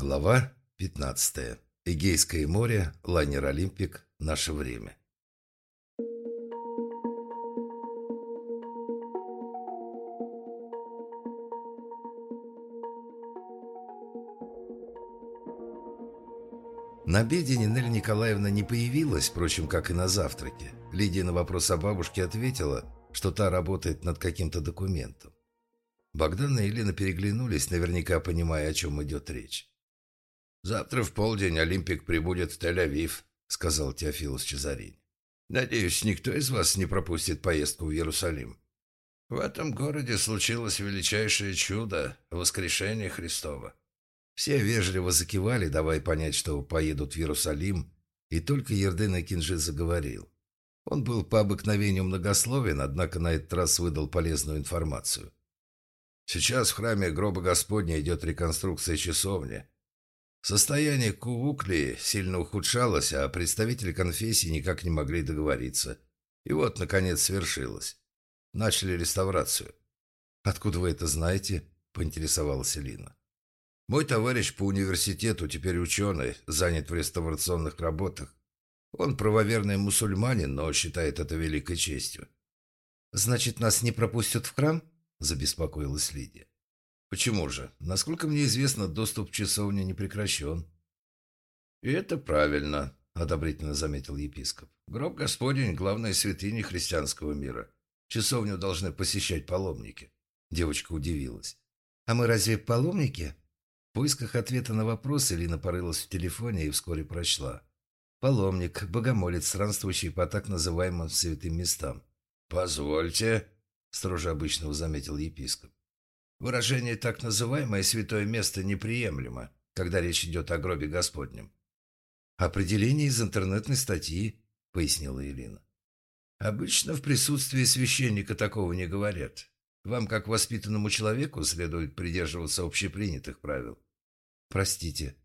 Глава 15. Эгейское море, лайнер «Олимпик», наше время. На обеде Нинель Николаевна не появилась, впрочем, как и на завтраке. Лидия на вопрос о бабушке ответила, что та работает над каким-то документом. Богдан и Елена переглянулись, наверняка понимая, о чем идет речь. «Завтра в полдень Олимпик прибудет в Тель-Авив», — сказал Теофилус Чезарин. «Надеюсь, никто из вас не пропустит поездку в Иерусалим. В этом городе случилось величайшее чудо — воскрешение Христова». Все вежливо закивали, давая понять, что поедут в Иерусалим, и только Ерден Акинджи заговорил. Он был по обыкновению многословен, однако на этот раз выдал полезную информацию. Сейчас в храме гроба Господня идет реконструкция часовни. Состояние Кувукли сильно ухудшалось, а представители конфессии никак не могли договориться. И вот, наконец, свершилось. Начали реставрацию. «Откуда вы это знаете?» – поинтересовалась Элина. «Мой товарищ по университету, теперь ученый, занят в реставрационных работах. Он правоверный мусульманин, но считает это великой честью». «Значит, нас не пропустят в храм?» – забеспокоилась Лидия. «Почему же? Насколько мне известно, доступ к часовне не прекращен». «И это правильно», – одобрительно заметил епископ. «Гроб Господень – главная святыня христианского мира. Часовню должны посещать паломники». Девочка удивилась. «А мы разве паломники?» В поисках ответа на вопрос Элина порылась в телефоне и вскоре прочла. «Паломник, богомолец, странствующий по так называемым святым местам». «Позвольте», — строже обычного заметил епископ. «Выражение «так называемое святое место» неприемлемо, когда речь идет о гробе Господнем». «Определение из интернетной статьи», — пояснила Елена. «Обычно в присутствии священника такого не говорят. Вам, как воспитанному человеку, следует придерживаться общепринятых правил». «Простите».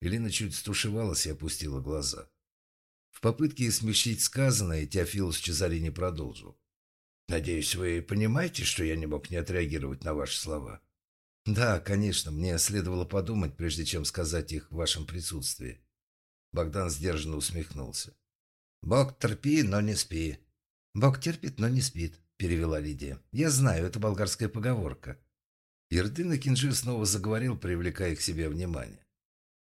Елена чуть стушевалась и опустила глаза. В попытке смягчить сказанное, Теофилус Чезарини продолжил. Надеюсь, вы понимаете, что я не мог не отреагировать на ваши слова? Да, конечно, мне следовало подумать, прежде чем сказать их в вашем присутствии. Богдан сдержанно усмехнулся. Бог терпи, но не спи. Бог терпит, но не спит, перевела Лидия. Я знаю, это болгарская поговорка. Ирдын Кинжи снова заговорил, привлекая к себе внимание.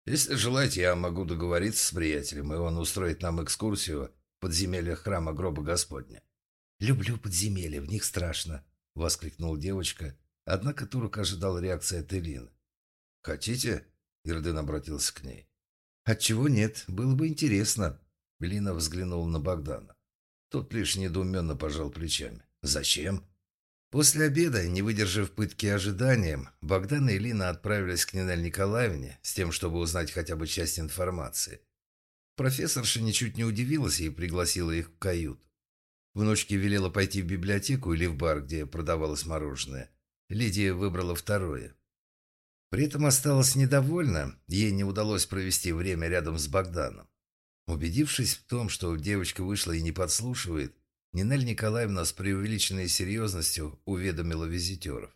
Если желаете, я могу договориться с приятелем, и он устроит нам экскурсию в подземельях храма гроба Господня. «Люблю подземелья, в них страшно», — воскликнула девочка, однако Турок ожидал реакции от Элины. «Хотите?» — Ирдын обратился к ней. «Отчего нет? Было бы интересно». Элина взглянула на Богдана. Тот лишь недоуменно пожал плечами. «Зачем?» После обеда, не выдержав пытки ожиданием, Богдан и Элина отправились к Нинель Николаевне с тем, чтобы узнать хотя бы часть информации. Профессорша ничуть не удивилась и пригласила их в каюту. Внучке велела пойти в библиотеку или в бар, где продавалось мороженое. Лидия выбрала второе. При этом осталась недовольна, ей не удалось провести время рядом с Богданом. Убедившись в том, что девочка вышла и не подслушивает, Нинель Николаевна с преувеличенной серьезностью уведомила визитеров.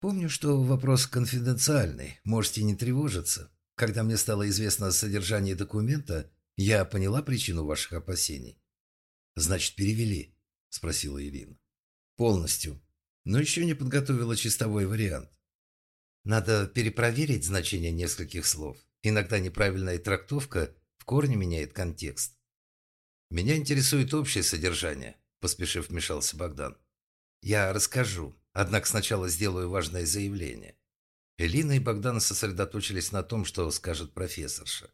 «Помню, что вопрос конфиденциальный, можете не тревожиться. Когда мне стало известно содержание документа, я поняла причину ваших опасений. «Значит, перевели?» – спросила Ирина. «Полностью. Но еще не подготовила чистовой вариант. Надо перепроверить значение нескольких слов. Иногда неправильная трактовка в корне меняет контекст. Меня интересует общее содержание», – поспешив вмешался Богдан. «Я расскажу, однако сначала сделаю важное заявление». Элина и Богдан сосредоточились на том, что скажет профессорша.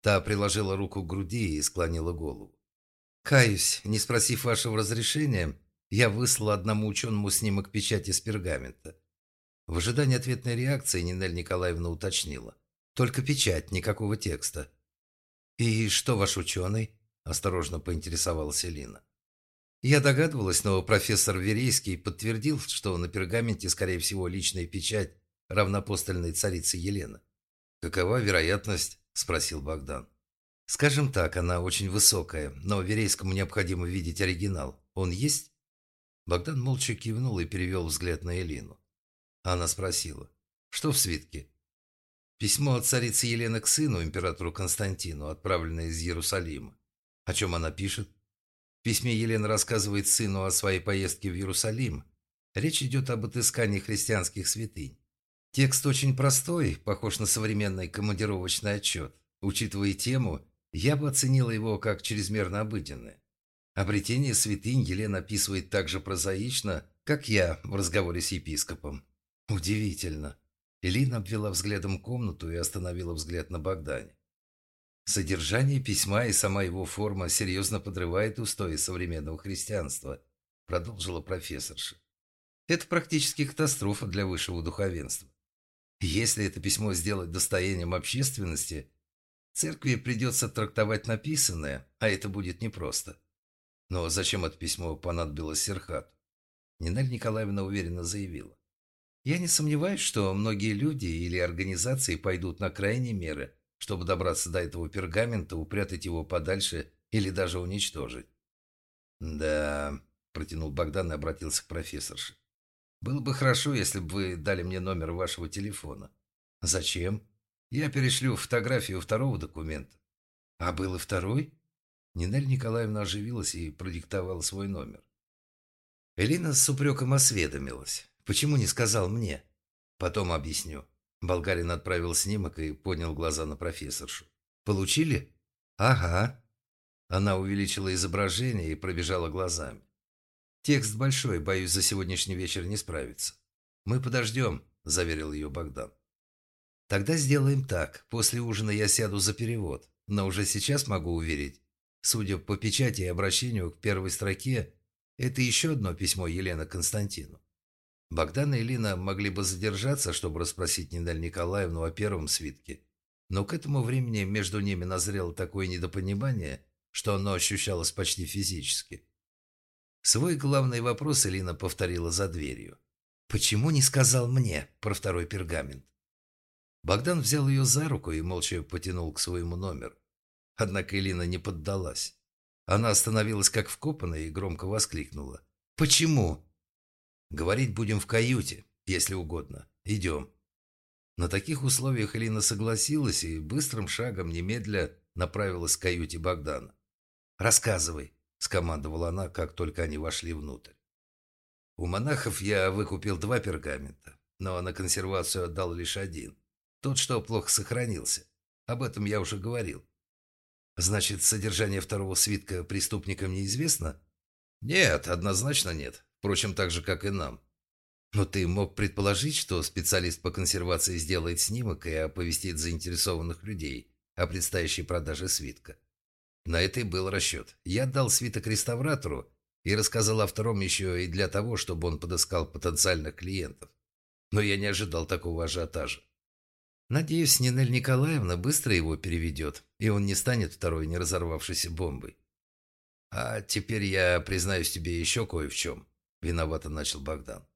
Та приложила руку к груди и склонила голову. Каюсь, не спросив вашего разрешения, я выслал одному ученому снимок печати с пергамента. В ожидании ответной реакции Нинель Николаевна уточнила. Только печать, никакого текста. «И что ваш ученый?» – осторожно поинтересовалась Элина. Я догадывалась, но профессор Верейский подтвердил, что на пергаменте, скорее всего, личная печать равнопостольной царицы Елены. «Какова вероятность?» – спросил Богдан. Скажем так, она очень высокая, но Верейскому необходимо видеть оригинал. Он есть? Богдан молча кивнул и перевел взгляд на Элину. Она спросила, что в свитке? Письмо от царицы Елены к сыну, императору Константину, отправленное из Иерусалима. О чем она пишет? В письме Елена рассказывает сыну о своей поездке в Иерусалим. Речь идет об отыскании христианских святынь. Текст очень простой, похож на современный командировочный отчет. Учитывая тему, я бы оценила его как чрезмерно обыденное. Обретение святынь Елена описывает так же прозаично, как я в разговоре с епископом. Удивительно. Элина обвела взглядом комнату и остановила взгляд на Богдане. Содержание письма и сама его форма серьезно подрывает устои современного христианства, продолжила профессорша. Это практически катастрофа для высшего духовенства. Если это письмо сделать достоянием общественности, церкви придется трактовать написанное, а это будет непросто. Но зачем это письмо понадобилось Серхату? Нинель Николаевна уверенно заявила. Я не сомневаюсь, что многие люди или организации пойдут на крайние меры, чтобы добраться до этого пергамента, упрятать его подальше или даже уничтожить. «Да», – протянул Богдан и обратился к профессорше. «Было бы хорошо, если бы вы дали мне номер вашего телефона». «Зачем?» «Я перешлю фотографию второго документа». «А был и второй?» Нинель Николаевна оживилась и продиктовала свой номер. Элина с упреком осведомилась. «Почему не сказал мне?» «Потом объясню». Болгарин отправил снимок и поднял глаза на профессоршу. «Получили?» «Ага». Она увеличила изображение и пробежала глазами. «Текст большой, боюсь, за сегодняшний вечер не справиться». «Мы подождем», – заверил ее Богдан. «Тогда сделаем так. После ужина я сяду за перевод, но уже сейчас могу уверить, Судя по печати и обращению к первой строке, это еще одно письмо Елены Константину. Богдан и Лина могли бы задержаться, чтобы расспросить Нинель Николаевну о первом свитке, но к этому времени между ними назрело такое недопонимание, что оно ощущалось почти физически. Свой главный вопрос Элина повторила за дверью. «Почему не сказал мне про второй пергамент?» Богдан взял ее за руку и молча потянул к своему номеру. Однако Элина не поддалась. Она остановилась как вкопанная и громко воскликнула. «Почему?» «Говорить будем в каюте, если угодно. Идем». На таких условиях Элина согласилась и быстрым шагом немедля направилась к каюте Богдана. «Рассказывай», — скомандовала она, как только они вошли внутрь. «У монахов я выкупил два пергамента, но на консервацию отдал лишь один. Тот, что плохо сохранился. Об этом я уже говорил. Значит, содержание второго свитка преступникам неизвестно? Нет, однозначно нет. Впрочем, так же, как и нам. Но ты мог предположить, что специалист по консервации сделает снимок и оповестит заинтересованных людей о предстоящей продаже свитка. На это и был расчет. Я дал свиток реставратору и рассказал о втором еще и для того, чтобы он подыскал потенциальных клиентов. Но я не ожидал такого ажиотажа. Надеюсь, Нинель Николаевна быстро его переведет, и он не станет второй не разорвавшейся бомбой. А теперь я признаюсь тебе еще кое в чем. Виновато начал Богдан.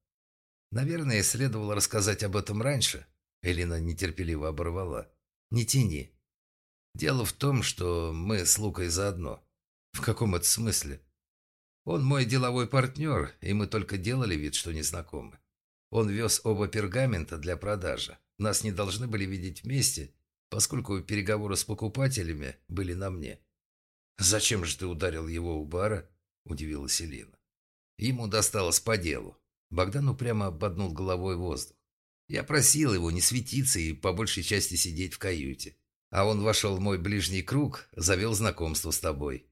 Наверное, следовало рассказать об этом раньше. Элина нетерпеливо оборвала. Не тяни. Дело в том, что мы с Лукой заодно. В каком это смысле? Он мой деловой партнер, и мы только делали вид, что не знакомы. Он вез оба пергамента для продажи. Нас не должны были видеть вместе, поскольку переговоры с покупателями были на мне. «Зачем же ты ударил его у бара?» – удивилась Елена. Ему досталось по делу. Богдан упрямо ободнул головой воздух. Я просил его не светиться и по большей части сидеть в каюте. А он вошел в мой ближний круг, завел знакомство с тобой.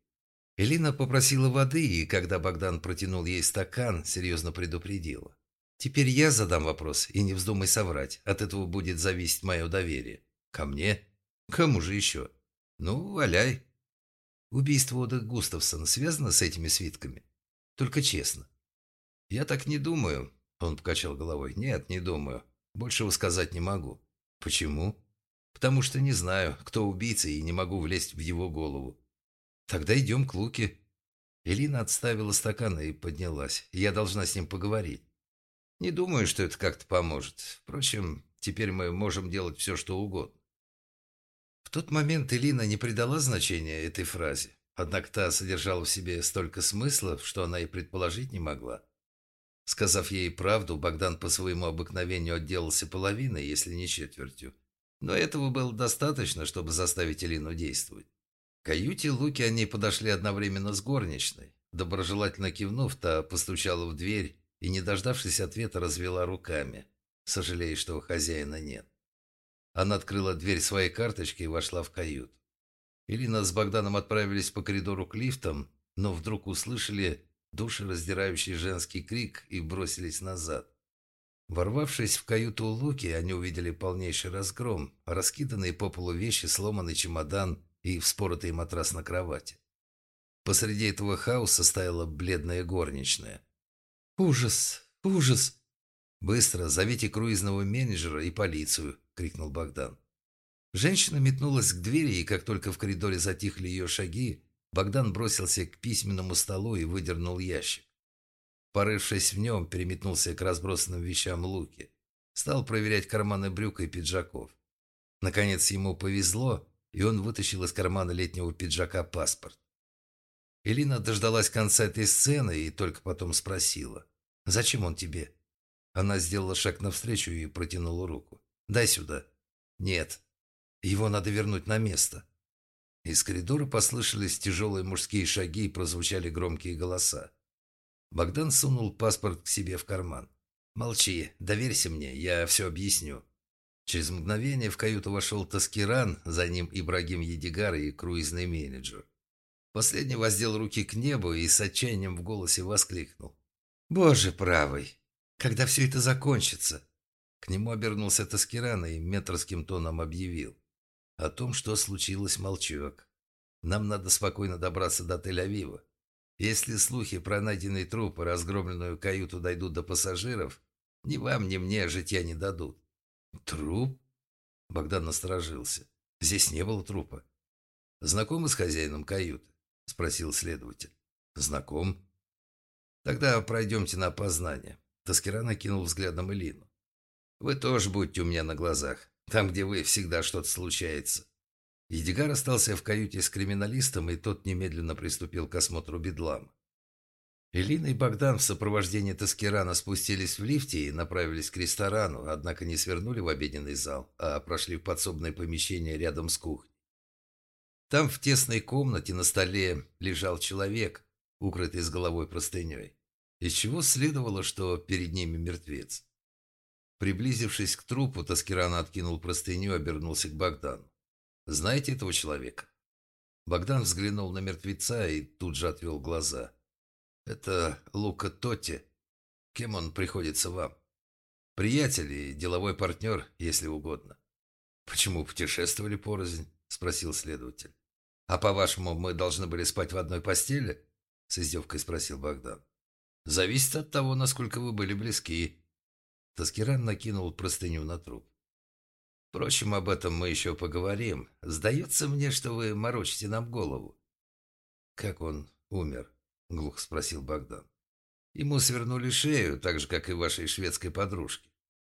Элина попросила воды, и когда Богдан протянул ей стакан, серьезно предупредила. Теперь я задам вопрос, и не вздумай соврать. От этого будет зависеть мое доверие. Ко мне? Кому же еще? Ну, валяй. Убийство Ода Густавсона связано с этими свитками? Только честно. Я так не думаю. Он покачал головой. Нет, не думаю. Большего сказать не могу. Почему? Потому что не знаю, кто убийца, и не могу влезть в его голову. Тогда идем к Луке. Элина отставила стакан и поднялась. Я должна с ним поговорить. Не думаю, что это как-то поможет. Впрочем, теперь мы можем делать все, что угодно. В тот момент Элина не придала значения этой фразе, однако та содержала в себе столько смыслов, что она и предположить не могла. Сказав ей правду, Богдан по своему обыкновению отделался половиной, если не четвертью. Но этого было достаточно, чтобы заставить Элину действовать. К каюте Луки они подошли одновременно с горничной. Доброжелательно кивнув, та постучала в дверь и, не дождавшись ответа, развела руками, сожалея, что хозяина нет. Она открыла дверь своей карточкой и вошла в каюту. Ирина с Богданом отправились по коридору к лифтам, но вдруг услышали душераздирающий женский крик и бросились назад. Ворвавшись в каюту Луки, они увидели полнейший разгром, раскиданные по полу вещи, сломанный чемодан и вспоротый матрас на кровати. Посреди этого хаоса стояла бледная горничная. «Ужас! Ужас!» «Быстро зовите круизного менеджера и полицию!» — крикнул Богдан. Женщина метнулась к двери, и как только в коридоре затихли ее шаги, Богдан бросился к письменному столу и выдернул ящик. Порывшись в нем, переметнулся к разбросанным вещам Луки. Стал проверять карманы брюк и пиджаков. Наконец ему повезло, и он вытащил из кармана летнего пиджака паспорт. Элина дождалась конца этой сцены и только потом спросила. «Зачем он тебе?» Она сделала шаг навстречу и протянула руку. «Дай сюда». «Нет. Его надо вернуть на место». Из коридора послышались тяжелые мужские шаги и прозвучали громкие голоса. Богдан сунул паспорт к себе в карман. «Молчи, доверься мне, я все объясню». Через мгновение в каюту вошел Таскиран, за ним Ибрагим Едигар и круизный менеджер. Последний воздел руки к небу и с отчаянием в голосе воскликнул. «Боже правый! Когда все это закончится?» К нему обернулся Таскиран и метрским тоном объявил. О том, что случилось, молчок. Нам надо спокойно добраться до Тель-Авива. Если слухи про найденный труп и разгромленную каюту дойдут до пассажиров, ни вам, ни мне житья не дадут. Труп? Богдан насторожился. Здесь не было трупа. Знакомы с хозяином каюты? Спросил следователь. Знаком. Тогда пройдемте на опознание. Таскира накинул взглядом Элину. Вы тоже будьте у меня на глазах. Там, где вы, всегда что-то случается. Едигар остался в каюте с криминалистом, и тот немедленно приступил к осмотру бедлама. Элина и Богдан в сопровождении Таскирана спустились в лифте и направились к ресторану, однако не свернули в обеденный зал, а прошли в подсобное помещение рядом с кухней. Там в тесной комнате на столе лежал человек, укрытый с головой простыней, из чего следовало, что перед ними мертвец. Приблизившись к трупу, Таскиран откинул простыню и обернулся к Богдану. Знаете этого человека?» Богдан взглянул на мертвеца и тут же отвел глаза. «Это Лука Тотти. Кем он приходится вам?» «Приятель и деловой партнер, если угодно». «Почему путешествовали порознь?» – спросил следователь. «А по-вашему, мы должны были спать в одной постели?» – с издевкой спросил Богдан. «Зависит от того, насколько вы были близки». Таскиран накинул простыню на труп. Впрочем, об этом мы еще поговорим. Сдается мне, что вы морочите нам голову. Как он умер? Глухо спросил Богдан. Ему свернули шею, так же, как и вашей шведской подружке.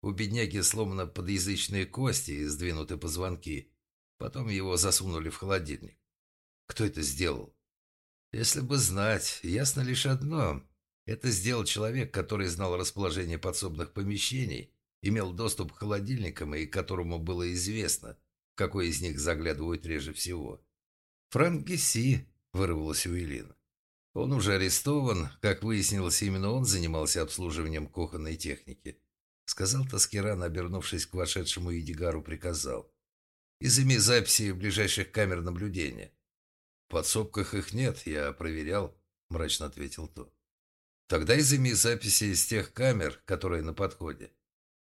У бедняги сломаны подъязычные кости и сдвинуты позвонки. Потом его засунули в холодильник. Кто это сделал? Если бы знать, ясно лишь одно. Это сделал человек, который знал расположение подсобных помещений имел доступ к холодильникам и которому было известно, в какой из них заглядывают реже всего. «Франк Гесси», — вырвалось у Элины. «Он уже арестован. Как выяснилось, именно он занимался обслуживанием кухонной техники», — сказал Таскиран, обернувшись к вошедшему Едигару, приказал. «Изыми записи ближайших камер наблюдения». «В подсобках их нет, я проверял», — мрачно ответил тот. «Тогда изыми записи из тех камер, которые на подходе.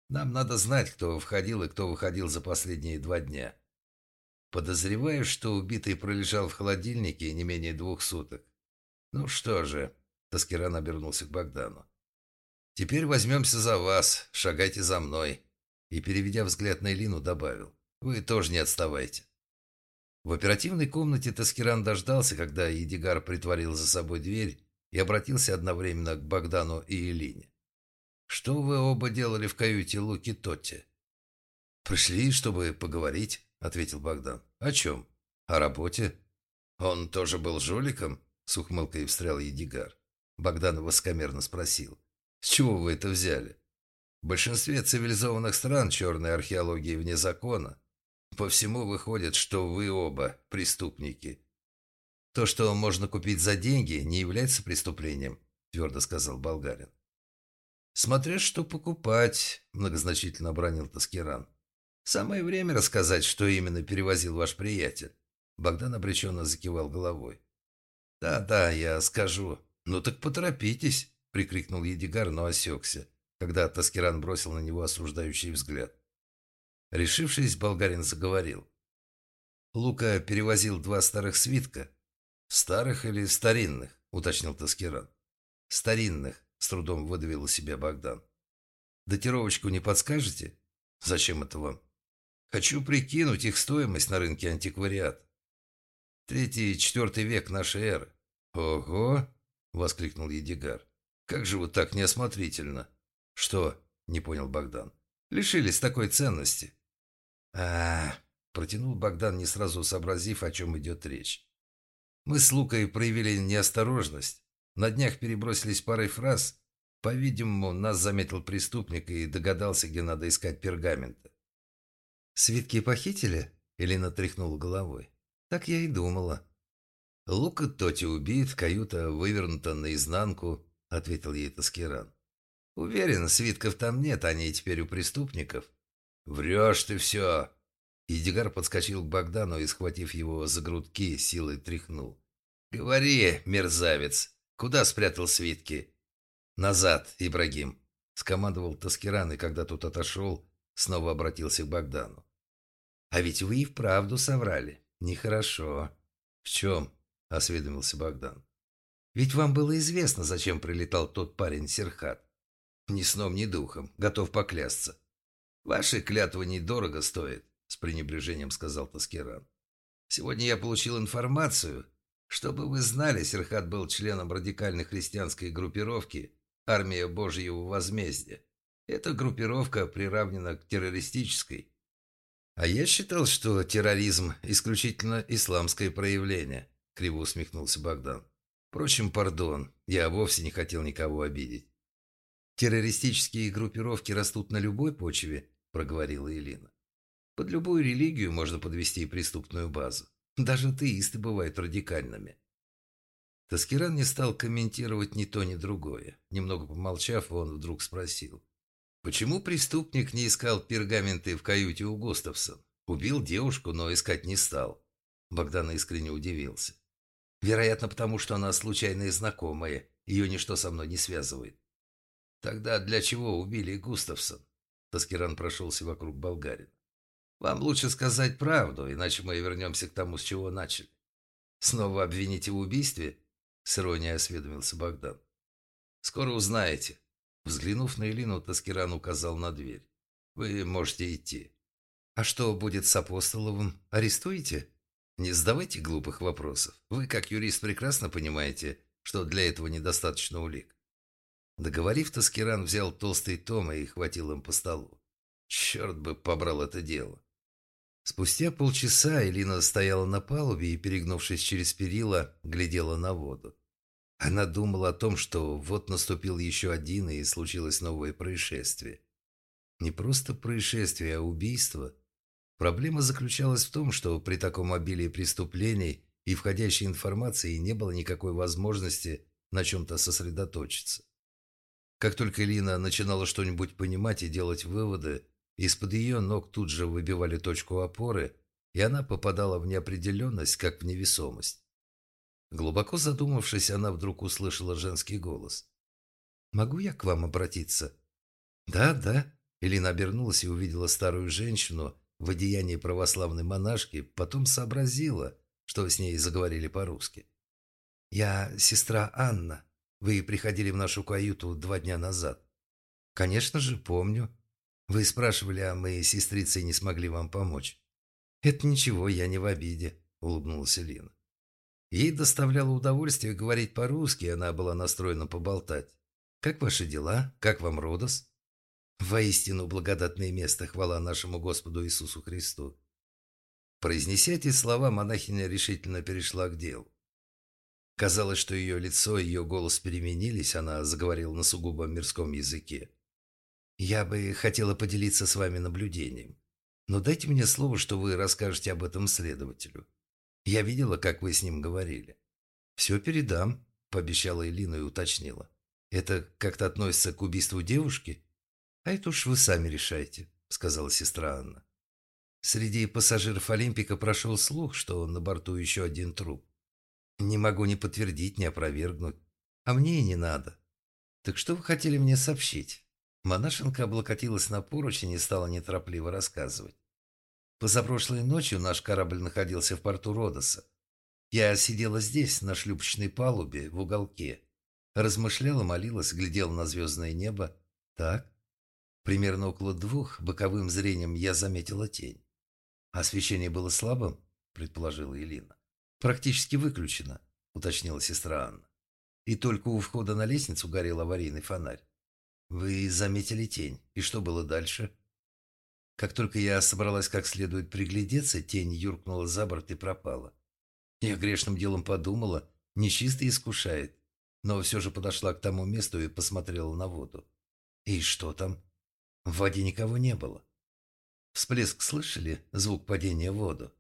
Нам надо знать, кто входил и кто выходил за последние два дня. Подозреваю, что убитый пролежал в холодильнике не менее двух суток. Ну что же, Таскиран обернулся к Богдану. Теперь возьмемся за вас, шагайте за мной. И, переведя взгляд на Элину, добавил. Вы тоже не отставайте. В оперативной комнате Таскиран дождался, когда Едигар притворил за собой дверь и обратился одновременно к Богдану и Элине. «Что вы оба делали в каюте Луки Тотти?» «Пришли, чтобы поговорить», — ответил Богдан. «О чем? О работе?» «Он тоже был жуликом?» — с ухмылкой встрял Едигар. Богдан воскомерно спросил. «С чего вы это взяли?» «В большинстве цивилизованных стран черная археология вне закона. По всему выходит, что вы оба преступники. То, что можно купить за деньги, не является преступлением, твердо сказал болгарин. Смотря что покупать, многозначительно обронил Таскиран. Самое время рассказать, что именно перевозил ваш приятель. Богдан обреченно закивал головой. «Да-да, я скажу. Ну так поторопитесь!» — прикрикнул Едигар, но осекся, когда Таскиран бросил на него осуждающий взгляд. Решившись, болгарин заговорил. Лука перевозил два старых свитка. «Старых или старинных?» — уточнил Таскиран. «Старинных», — с трудом выдавил из себя Богдан. «Датировочку не подскажете? Зачем это вам?» «Хочу прикинуть их стоимость на рынке антиквариат. Третий, четвертый век нашей эры». «Ого!» — воскликнул Едигар. «Как же вы так неосмотрительно?» «Что?» — не понял Богдан. «Лишились такой ценности». А, протянул Богдан, не сразу сообразив, о чем идет речь. Мы с Лукой проявили неосторожность. На днях перебросились парой фраз. По-видимому, нас заметил преступник и догадался, где надо искать пергаменты. «Свитки похитили?» — Элина тряхнула головой. «Так я и думала». «Лука Тоти убит, каюта вывернута наизнанку», — ответил ей Таскиран. «Уверен, свитков там нет, они теперь у преступников». «Врешь ты все!» Едигар подскочил к Богдану и, схватив его за грудки, силой тряхнул. «Говори, мерзавец, куда спрятал свитки?» «Назад, Ибрагим!» — скомандовал Таскиран, и когда тот отошел, снова обратился к Богдану. «А ведь вы и вправду соврали. Нехорошо». «В чем?» — осведомился Богдан. «Ведь вам было известно, зачем прилетал тот парень Серхат. Ни сном, ни духом, готов поклясться. «Ваши клятвы недорого стоят», — с пренебрежением сказал Таскиран. «Сегодня я получил информацию. Чтобы вы знали, Серхат был членом радикальной христианской группировки «Армия Божьего возмездия». Эта группировка приравнена к террористической. А я считал, что терроризм – исключительно исламское проявление, криво усмехнулся Богдан. Впрочем, пардон, я вовсе не хотел никого обидеть. Террористические группировки растут на любой почве, – проговорила Елена. «Под любую религию можно подвести преступную базу. Даже атеисты бывают радикальными». Таскиран не стал комментировать ни то, ни другое. Немного помолчав, он вдруг спросил. «Почему преступник не искал пергаменты в каюте у Густавсон? Убил девушку, но искать не стал». Богдан искренне удивился. «Вероятно, потому что она случайная знакомая, ее ничто со мной не связывает». «Тогда для чего убили Густавсон?» Таскиран прошелся вокруг болгарина. «Вам лучше сказать правду, иначе мы вернемся к тому, с чего начали. Снова обвините в убийстве?» С иронией осведомился Богдан. «Скоро узнаете». Взглянув на Элину, Таскиран указал на дверь. «Вы можете идти». «А что будет с Апостоловым? Арестуете?» «Не задавайте глупых вопросов. Вы, как юрист, прекрасно понимаете, что для этого недостаточно улик. Договорив, Таскиран взял толстый том и хватил им по столу. Черт бы побрал это дело. Спустя полчаса Элина стояла на палубе и, перегнувшись через перила, глядела на воду. Она думала о том, что вот наступил еще один и случилось новое происшествие. Не просто происшествие, а убийство. Проблема заключалась в том, что при таком обилии преступлений и входящей информации не было никакой возможности на чем-то сосредоточиться. Как только Лина начинала что-нибудь понимать и делать выводы, из-под ее ног тут же выбивали точку опоры, и она попадала в неопределенность, как в невесомость. Глубоко задумавшись, она вдруг услышала женский голос. «Могу я к вам обратиться?» «Да, да». Элина обернулась и увидела старую женщину в одеянии православной монашки, потом сообразила, что с ней заговорили по-русски. «Я сестра Анна. Вы приходили в нашу каюту два дня назад. Конечно же, помню. Вы спрашивали, а мы с сестрицей не смогли вам помочь. Это ничего, я не в обиде, улыбнулась Лина. Ей доставляло удовольствие говорить по-русски, она была настроена поболтать. «Как ваши дела? Как вам Родос?» «Воистину благодатное место, хвала нашему Господу Иисусу Христу». Произнеся эти слова, монахиня решительно перешла к делу. Казалось, что ее лицо и ее голос переменились, она заговорила на сугубо мирском языке. «Я бы хотела поделиться с вами наблюдением. Но дайте мне слово, что вы расскажете об этом следователю. Я видела, как вы с ним говорили. Все передам, пообещала Элина и уточнила. Это как-то относится к убийству девушки? А это уж вы сами решайте, сказала сестра Анна. Среди пассажиров Олимпика прошел слух, что на борту еще один труп. Не могу ни подтвердить, ни опровергнуть. А мне и не надо. Так что вы хотели мне сообщить? Монашенка облокотилась на поручень и стала неторопливо рассказывать. Позапрошлой ночью наш корабль находился в порту Родоса. Я сидела здесь, на шлюпочной палубе, в уголке. Размышляла, молилась, глядела на звездное небо. Так. Примерно около двух боковым зрением я заметила тень. «Освещение было слабым?» – предположила Элина. «Практически выключено», – уточнила сестра Анна. «И только у входа на лестницу горел аварийный фонарь. Вы заметили тень. И что было дальше?» Как только я собралась как следует приглядеться, тень юркнула за борт и пропала. Я грешным делом подумала, нечисто искушает, но все же подошла к тому месту и посмотрела на воду. И что там? В воде никого не было. Всплеск слышали? Звук падения в воду?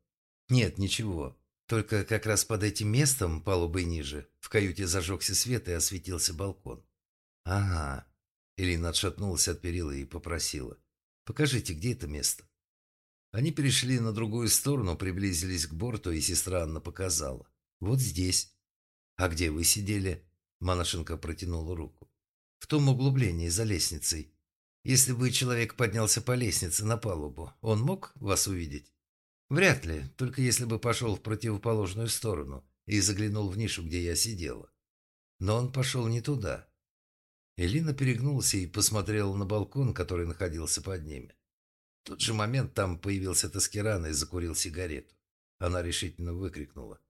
Нет, ничего. Только как раз под этим местом, палубой ниже, в каюте зажегся свет и осветился балкон. Ага. Элина отшатнулась от перила и попросила. Покажите, где это место? Они перешли на другую сторону, приблизились к борту, и сестра Анна показала. Вот здесь. А где вы сидели? Манашенко протянула руку. В том углублении за лестницей. Если бы человек поднялся по лестнице на палубу, он мог вас увидеть? Вряд ли, только если бы пошел в противоположную сторону и заглянул в нишу, где я сидела. Но он пошел не туда. Элина перегнулась и посмотрела на балкон, который находился под ними. В тот же момент там появился Таскиран и закурил сигарету. Она решительно выкрикнула.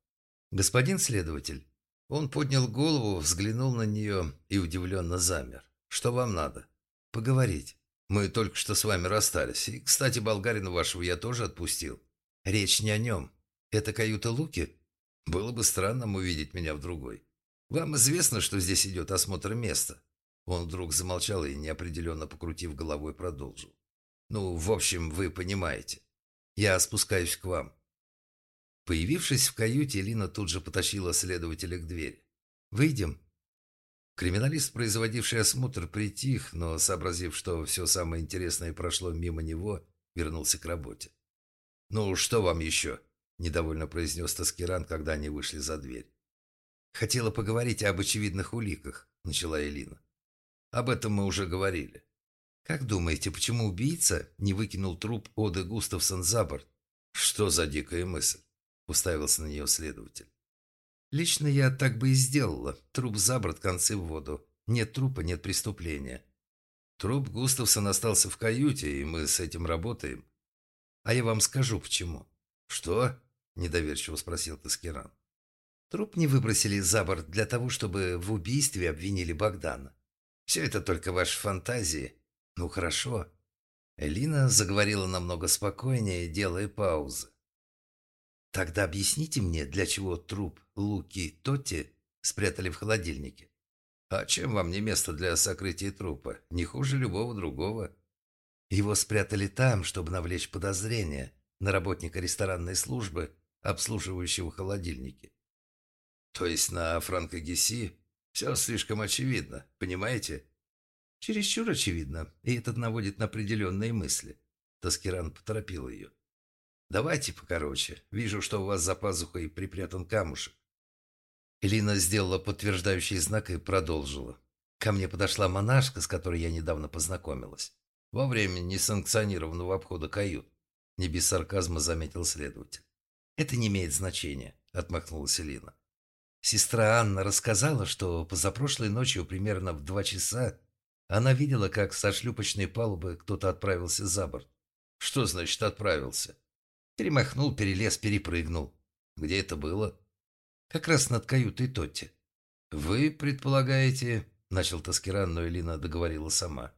«Господин следователь!» Он поднял голову, взглянул на нее и удивленно замер. «Что вам надо?» поговорить. Мы только что с вами расстались. И, кстати, болгарина вашего я тоже отпустил. Речь не о нем. Это каюта Луки? Было бы странным увидеть меня в другой. Вам известно, что здесь идет осмотр места?» Он вдруг замолчал и, неопределенно покрутив головой, продолжил. «Ну, в общем, вы понимаете. Я спускаюсь к вам». Появившись в каюте, Лина тут же потащила следователя к двери. «Выйдем?» Криминалист, производивший осмотр, притих, но, сообразив, что все самое интересное прошло мимо него, вернулся к работе. «Ну, что вам еще?» – недовольно произнес Таскиран, когда они вышли за дверь. «Хотела поговорить об очевидных уликах», – начала Элина. «Об этом мы уже говорили. Как думаете, почему убийца не выкинул труп Оды Густавсон за борт?» «Что за дикая мысль?» – уставился на нее следователь. Лично я так бы и сделала. Труп за борт, концы в воду. Нет трупа, нет преступления. Труп Густавсон остался в каюте, и мы с этим работаем. А я вам скажу, почему. Что? Недоверчиво спросил Таскиран. Труп не выбросили за борт для того, чтобы в убийстве обвинили Богдана. Все это только ваши фантазии. Ну хорошо. Элина заговорила намного спокойнее, делая паузы. Тогда объясните мне, для чего труп Луки Тотти спрятали в холодильнике? А чем вам не место для сокрытия трупа? Не хуже любого другого. Его спрятали там, чтобы навлечь подозрения на работника ресторанной службы, обслуживающего холодильники. То есть на Франко Гесси все слишком очевидно, понимаете? Чересчур очевидно, и этот наводит на определенные мысли. Таскиран поторопил ее. Давайте покороче. Вижу, что у вас за пазухой припрятан камушек. Элина сделала подтверждающий знак и продолжила. Ко мне подошла монашка, с которой я недавно познакомилась. Во время несанкционированного обхода кают. Не без сарказма заметил следователь. «Это не имеет значения», — отмахнулась Элина. Сестра Анна рассказала, что позапрошлой ночью примерно в два часа она видела, как со шлюпочной палубы кто-то отправился за борт. «Что значит отправился?» Перемахнул, перелез, перепрыгнул. Где это было? Как раз над каютой Тотти. Вы предполагаете... Начал Таскиран, но Элина договорила сама.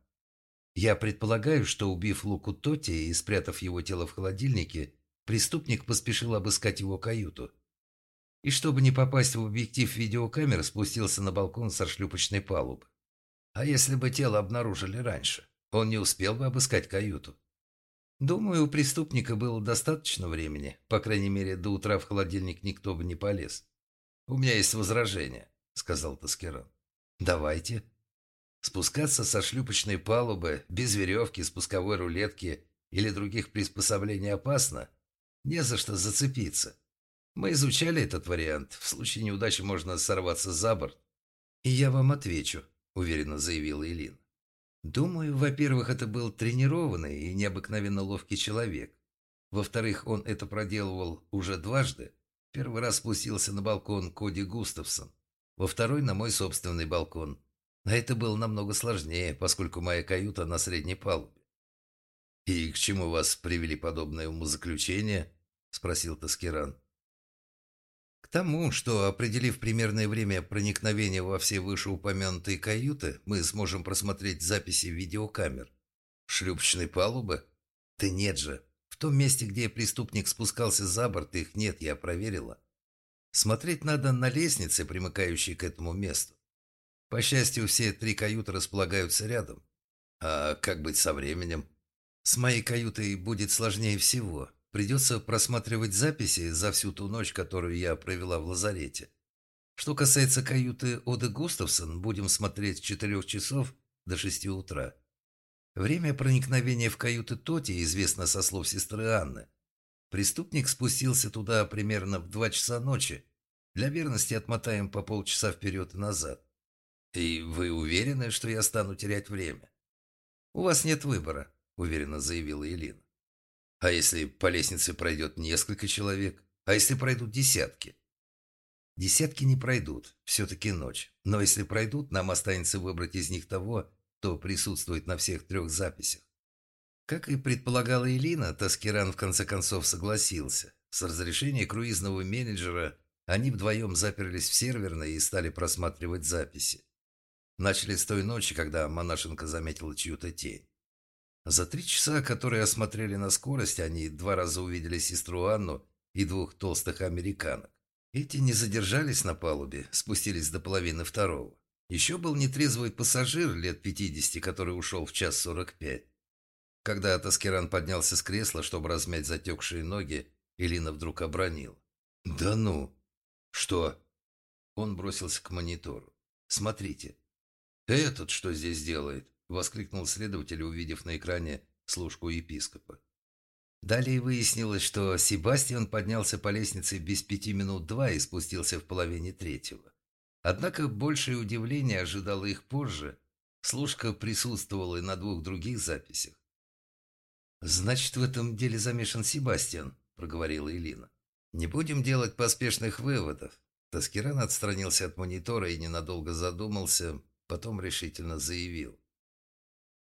Я предполагаю, что, убив Луку Тотти и спрятав его тело в холодильнике, преступник поспешил обыскать его каюту. И чтобы не попасть в объектив видеокамеры, спустился на балкон со шлюпочной палубы. А если бы тело обнаружили раньше, он не успел бы обыскать каюту. Думаю, у преступника было достаточно времени. По крайней мере, до утра в холодильник никто бы не полез. «У меня есть возражение», — сказал Таскеран. «Давайте». Спускаться со шлюпочной палубы, без веревки, спусковой рулетки или других приспособлений опасно. Не за что зацепиться. Мы изучали этот вариант. В случае неудачи можно сорваться за борт. «И я вам отвечу», — уверенно заявила Элин. Думаю, во-первых, это был тренированный и необыкновенно ловкий человек. Во-вторых, он это проделывал уже дважды. Первый раз спустился на балкон Коди Густавсон. Во второй на мой собственный балкон. А это было намного сложнее, поскольку моя каюта на средней палубе. «И к чему вас привели подобное умозаключение?» – спросил Таскиран тому, что, определив примерное время проникновения во все вышеупомянутые каюты, мы сможем просмотреть записи видеокамер. Шлюпочной палубы? Да нет же. В том месте, где преступник спускался за борт, их нет, я проверила. Смотреть надо на лестнице, примыкающей к этому месту. По счастью, все три каюты располагаются рядом. А как быть со временем? С моей каютой будет сложнее всего. Придется просматривать записи за всю ту ночь, которую я провела в лазарете. Что касается каюты Оды Густавсон, будем смотреть с четырех часов до шести утра. Время проникновения в каюты Тоти известно со слов сестры Анны. Преступник спустился туда примерно в два часа ночи. Для верности отмотаем по полчаса вперед и назад. И вы уверены, что я стану терять время? У вас нет выбора, уверенно заявила Елена. А если по лестнице пройдет несколько человек? А если пройдут десятки? Десятки не пройдут, все-таки ночь. Но если пройдут, нам останется выбрать из них того, кто присутствует на всех трех записях. Как и предполагала Элина, Таскиран в конце концов согласился. С разрешения круизного менеджера они вдвоем заперлись в серверной и стали просматривать записи. Начали с той ночи, когда монашенка заметила чью-то тень. За три часа, которые осмотрели на скорость, они два раза увидели сестру Анну и двух толстых американок. Эти не задержались на палубе, спустились до половины второго. Еще был нетрезвый пассажир лет 50, который ушел в час 45. Когда Таскеран поднялся с кресла, чтобы размять затекшие ноги, Элина вдруг обронила. «Да ну!» «Что?» Он бросился к монитору. «Смотрите». «Этот что здесь делает?» Воскликнул следователь, увидев на экране служку епископа. Далее выяснилось, что Себастьян поднялся по лестнице без пяти минут два и спустился в половине третьего. Однако большее удивление ожидало их позже. Служка присутствовала и на двух других записях. «Значит, в этом деле замешан Себастьян», — проговорила Элина. «Не будем делать поспешных выводов». Таскиран отстранился от монитора и ненадолго задумался, потом решительно заявил.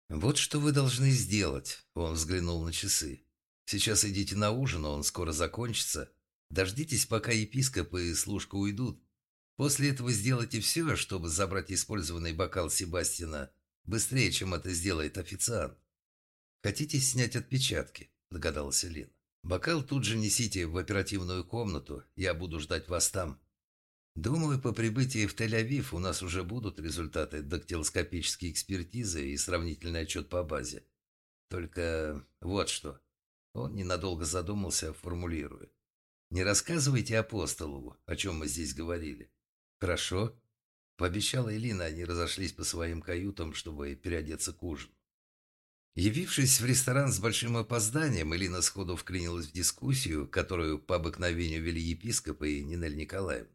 «Вот что вы должны сделать», — он взглянул на часы. «Сейчас идите на ужин, он скоро закончится. Дождитесь, пока епископ и служка уйдут. После этого сделайте все, чтобы забрать использованный бокал Себастьяна быстрее, чем это сделает официант. Хотите снять отпечатки?» – догадалась Лена. «Бокал тут же несите в оперативную комнату, я буду ждать вас там». Думаю, по прибытии в Тель-Авив у нас уже будут результаты дактилоскопической экспертизы и сравнительный отчет по базе. Только вот что. Он ненадолго задумался, формулируя. Не рассказывайте апостолову, о чем мы здесь говорили. Хорошо. Пообещала Элина, они разошлись по своим каютам, чтобы переодеться к ужину. Явившись в ресторан с большим опозданием, Элина сходу вклинилась в дискуссию, которую по обыкновению вели епископ и Нинель Николаевна.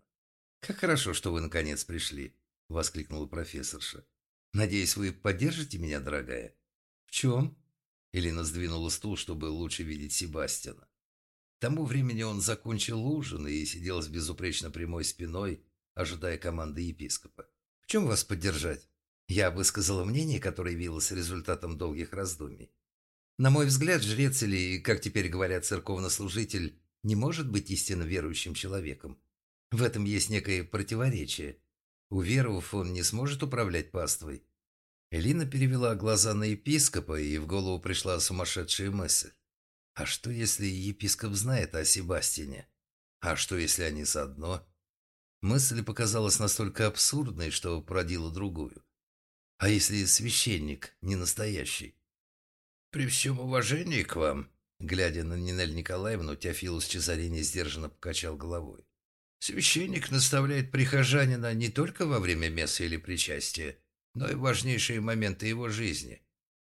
«Как хорошо, что вы наконец пришли», — воскликнула профессорша. «Надеюсь, вы поддержите меня, дорогая?» «В чем?» Элина сдвинула стул, чтобы лучше видеть Себастьяна. К тому времени он закончил ужин и сидел с безупречно прямой спиной, ожидая команды епископа. «В чем вас поддержать?» Я высказала мнение, которое явилось результатом долгих раздумий. На мой взгляд, жрец или, как теперь говорят, церковнослужитель не может быть истинно верующим человеком. В этом есть некое противоречие. Уверовав, он не сможет управлять паствой. Элина перевела глаза на епископа, и в голову пришла сумасшедшая мысль. А что, если епископ знает о Себастине? А что, если они заодно? Мысль показалась настолько абсурдной, что породила другую. А если священник не настоящий? При всем уважении к вам, глядя на Нинель Николаевну, Теофилус Чезарини сдержанно покачал головой. Священник наставляет прихожанина не только во время мессы или причастия, но и важнейшие моменты его жизни.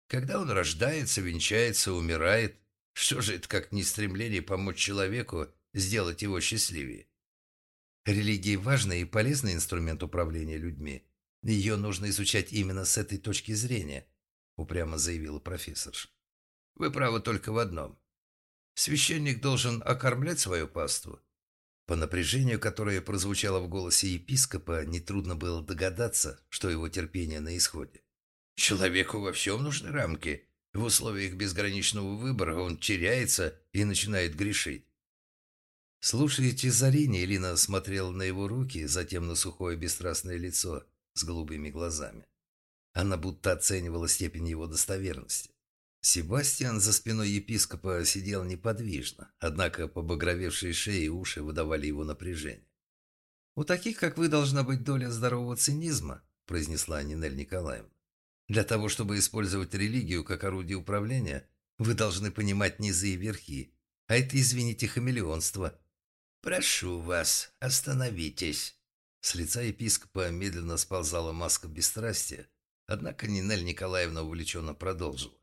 Когда он рождается, венчается, умирает, что же это как не стремление помочь человеку сделать его счастливее? Религия – важный и полезный инструмент управления людьми. Ее нужно изучать именно с этой точки зрения, упрямо заявила профессорша. Вы правы только в одном. Священник должен окормлять свою паству. По напряжению, которое прозвучало в голосе епископа, нетрудно было догадаться, что его терпение на исходе. Человеку во всем нужны рамки. В условиях безграничного выбора он теряется и начинает грешить. Слушая Чезарини, Элина смотрела на его руки, затем на сухое бесстрастное лицо с голубыми глазами. Она будто оценивала степень его достоверности. Себастьян за спиной епископа сидел неподвижно, однако побагровевшие шеи и уши выдавали его напряжение. «У таких, как вы, должна быть доля здорового цинизма», произнесла Нинель Николаевна. «Для того, чтобы использовать религию как орудие управления, вы должны понимать низы и верхи, а это, извините, хамелеонство». «Прошу вас, остановитесь». С лица епископа медленно сползала маска бесстрастия, однако Нинель Николаевна увлеченно продолжила.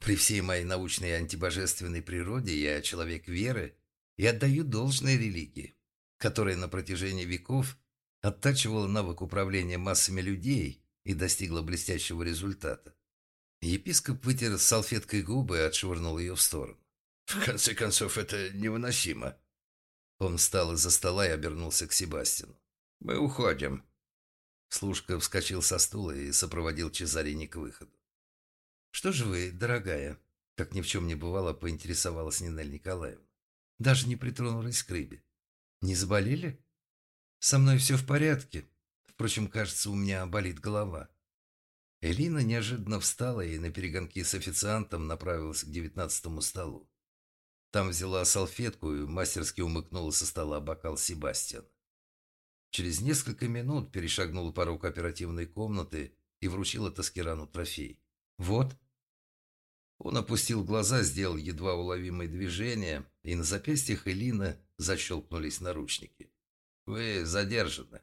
При всей моей научной и антибожественной природе я человек веры и отдаю должное религии, которая на протяжении веков оттачивала навык управления массами людей и достигла блестящего результата. Епископ вытер салфеткой губы и отшвырнул ее в сторону. «В конце концов, это невыносимо». Он встал из-за стола и обернулся к Себастину. «Мы уходим». Служка вскочил со стула и сопроводил Чезарини к выходу. «Что же вы, дорогая?» Как ни в чем не бывало, поинтересовалась Нинель Николаевна. Даже не притронулась к рыбе. «Не заболели?» «Со мной все в порядке. Впрочем, кажется, у меня болит голова». Элина неожиданно встала и на перегонки с официантом направилась к девятнадцатому столу. Там взяла салфетку и мастерски умыкнула со стола бокал Себастьян. Через несколько минут перешагнула порог оперативной комнаты и вручила Таскирану трофей. «Вот», он опустил глаза, сделал едва уловимые движения, и на запястьях Элины защелкнулись наручники. «Вы задержаны».